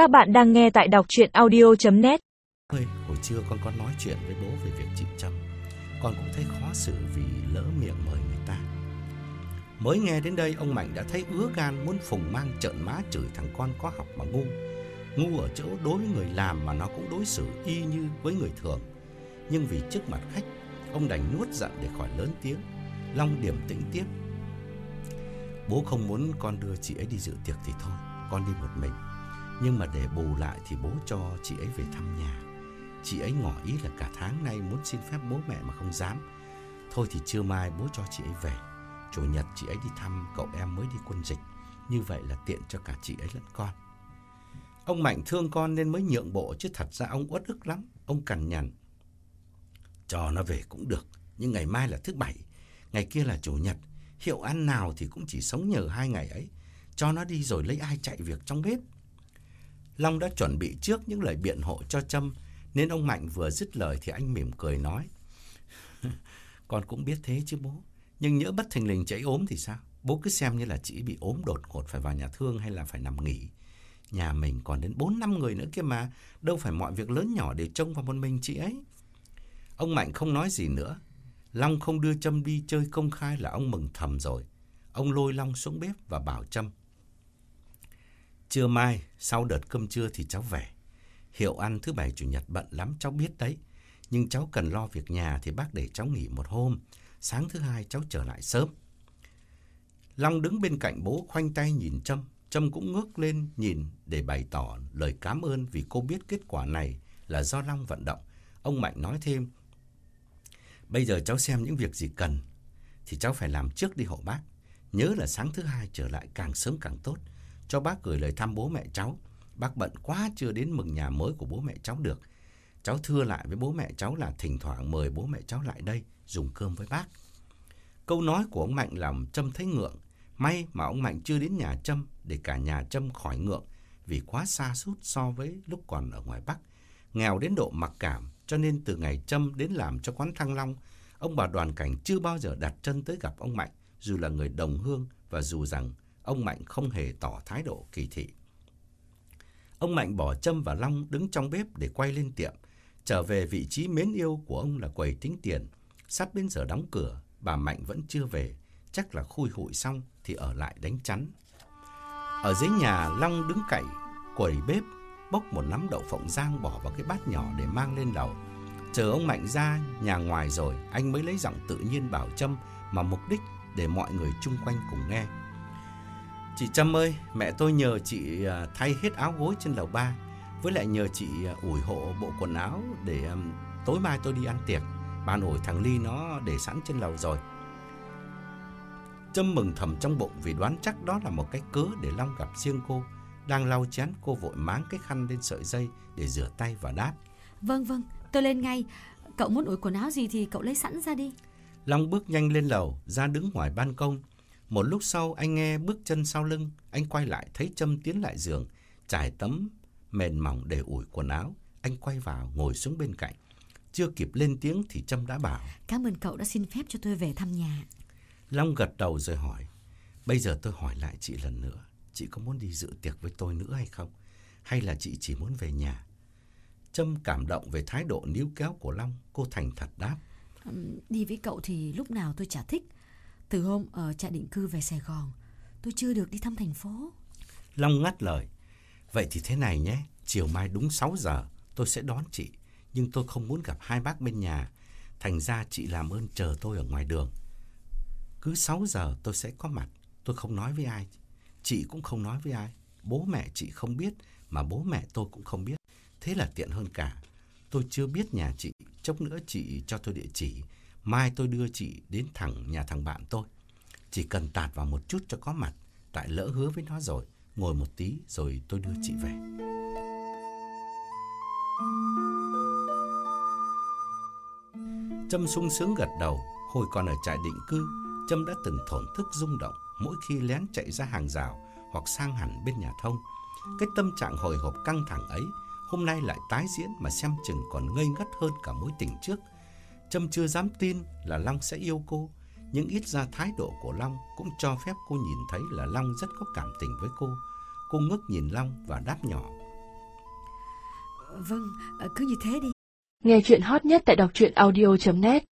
Các bạn đang nghe tại đọc chuyện audio.net hồi trưa con có nói chuyện với bố về việc chị Trâm. Con cũng thấy khó xử vì lỡ miệng mời người ta. Mới nghe đến đây ông Mạnh đã thấy ứa gan muốn phùng mang trợn má chửi thằng con có học mà ngu. Ngu ở chỗ đối với người làm mà nó cũng đối xử y như với người thường. Nhưng vì trước mặt khách, ông đành nuốt giận để khỏi lớn tiếng. Long điểm tĩnh tiếp. Bố không muốn con đưa chị ấy đi dự tiệc thì thôi, con đi một mình. Nhưng mà để bù lại thì bố cho chị ấy về thăm nhà. Chị ấy ngỏ ý là cả tháng nay muốn xin phép bố mẹ mà không dám. Thôi thì trưa mai bố cho chị ấy về. Chủ nhật chị ấy đi thăm, cậu em mới đi quân dịch. Như vậy là tiện cho cả chị ấy lẫn con. Ông Mạnh thương con nên mới nhượng bộ, chứ thật ra ông uất ức lắm. Ông cằn nhằn. Cho nó về cũng được. Nhưng ngày mai là thứ bảy. Ngày kia là chủ nhật. Hiệu ăn nào thì cũng chỉ sống nhờ hai ngày ấy. Cho nó đi rồi lấy ai chạy việc trong bếp. Long đã chuẩn bị trước những lời biện hộ cho Trâm, nên ông Mạnh vừa dứt lời thì anh mỉm cười nói. Con cũng biết thế chứ bố, nhưng nhỡ bất thình lình chảy ốm thì sao? Bố cứ xem như là chị bị ốm đột ngột phải vào nhà thương hay là phải nằm nghỉ. Nhà mình còn đến 4 năm người nữa kia mà, đâu phải mọi việc lớn nhỏ để trông vào một mình chị ấy. Ông Mạnh không nói gì nữa. Long không đưa Trâm đi chơi công khai là ông mừng thầm rồi. Ông lôi Long xuống bếp và bảo Trâm. Trưa mai, sau đợt cơm trưa thì cháu về. Hiệu ăn thứ bảy chủ nhật bận lắm cháu biết đấy. Nhưng cháu cần lo việc nhà thì bác để cháu nghỉ một hôm. Sáng thứ hai cháu trở lại sớm. Long đứng bên cạnh bố khoanh tay nhìn Trâm. Trâm cũng ngước lên nhìn để bày tỏ lời cảm ơn vì cô biết kết quả này là do Long vận động. Ông Mạnh nói thêm. Bây giờ cháu xem những việc gì cần thì cháu phải làm trước đi hộ bác. Nhớ là sáng thứ hai trở lại càng sớm càng tốt cho bác gửi lời thăm bố mẹ cháu. Bác bận quá chưa đến mừng nhà mới của bố mẹ cháu được. Cháu thưa lại với bố mẹ cháu là thỉnh thoảng mời bố mẹ cháu lại đây dùng cơm với bác. Câu nói của ông Mạnh làm Trâm thấy ngượng. May mà ông Mạnh chưa đến nhà Trâm để cả nhà Trâm khỏi ngượng vì quá xa sút so với lúc còn ở ngoài Bắc. Nghèo đến độ mặc cảm cho nên từ ngày Trâm đến làm cho quán Thăng Long, ông bà đoàn cảnh chưa bao giờ đặt chân tới gặp ông Mạnh dù là người đồng hương và dù rằng ông Mạnh không hề tỏ thái độ kỳ thị. Ông Mạnh bỏ Trâm và Long đứng trong bếp để quay lên tiệm, trở về vị trí mến yêu của ông là quầy tính tiền. Sắp đến giờ đóng cửa, bà Mạnh vẫn chưa về, chắc là khui hụi xong thì ở lại đánh chắn. Ở dưới nhà, Long đứng cậy quầy bếp, bốc một nắm đậu phộng rang bỏ vào cái bát nhỏ để mang lên lầu. Chờ ông Mạnh ra nhà ngoài rồi, anh mới lấy giọng tự nhiên bảo Trâm mà mục đích để mọi người chung quanh cùng nghe. Chị Trâm ơi, mẹ tôi nhờ chị à, thay hết áo gối trên lầu ba, với lại nhờ chị à, ủi hộ bộ quần áo để um, tối mai tôi đi ăn tiệc. Bàn ủi thằng Ly nó để sẵn trên lầu rồi. Trâm mừng thầm trong bụng vì đoán chắc đó là một cái cớ để Long gặp riêng cô. Đang lau chén cô vội máng cái khăn lên sợi dây để rửa tay và đáp. Vâng vâng, tôi lên ngay. Cậu muốn ủi quần áo gì thì cậu lấy sẵn ra đi. Long bước nhanh lên lầu, ra đứng ngoài ban công. Một lúc sau anh nghe bước chân sau lưng, anh quay lại thấy Trâm tiến lại giường, trải tấm mền mỏng để ủi quần áo. Anh quay vào ngồi xuống bên cạnh. Chưa kịp lên tiếng thì Trâm đã bảo. Cảm ơn cậu đã xin phép cho tôi về thăm nhà. Long gật đầu rồi hỏi. Bây giờ tôi hỏi lại chị lần nữa. Chị có muốn đi dự tiệc với tôi nữa hay không? Hay là chị chỉ muốn về nhà? Trâm cảm động về thái độ níu kéo của Long. Cô thành thật đáp. Đi với cậu thì lúc nào tôi chả thích. Từ hôm ở trại định cư về Sài Gòn, tôi chưa được đi thăm thành phố. Long ngắt lời. Vậy thì thế này nhé, chiều mai đúng 6 giờ tôi sẽ đón chị. Nhưng tôi không muốn gặp hai bác bên nhà. Thành ra chị làm ơn chờ tôi ở ngoài đường. Cứ 6 giờ tôi sẽ có mặt. Tôi không nói với ai. Chị cũng không nói với ai. Bố mẹ chị không biết, mà bố mẹ tôi cũng không biết. Thế là tiện hơn cả. Tôi chưa biết nhà chị, chốc nữa chị cho tôi địa chỉ. Mai tôi đưa chị đến thẳng nhà thằng bạn tôi. Chỉ cần tạt vào một chút cho có mặt. Tại lỡ hứa với nó rồi. Ngồi một tí rồi tôi đưa chị về. Trâm sung sướng gật đầu. Hồi còn ở trại định cư, Trâm đã từng thổn thức rung động mỗi khi lén chạy ra hàng rào hoặc sang hẳn bên nhà thông. Cái tâm trạng hồi hộp căng thẳng ấy hôm nay lại tái diễn mà xem chừng còn ngây ngất hơn cả mối tình trước. Trâm chưa dám tin là Long sẽ yêu cô, nhưng ít ra thái độ của Long cũng cho phép cô nhìn thấy là Long rất có cảm tình với cô. Cô ngước nhìn Long và đáp nhỏ. Vâng, ờ, cứ như thế đi. Nghe chuyện hot nhất tại đọc truyện audio.net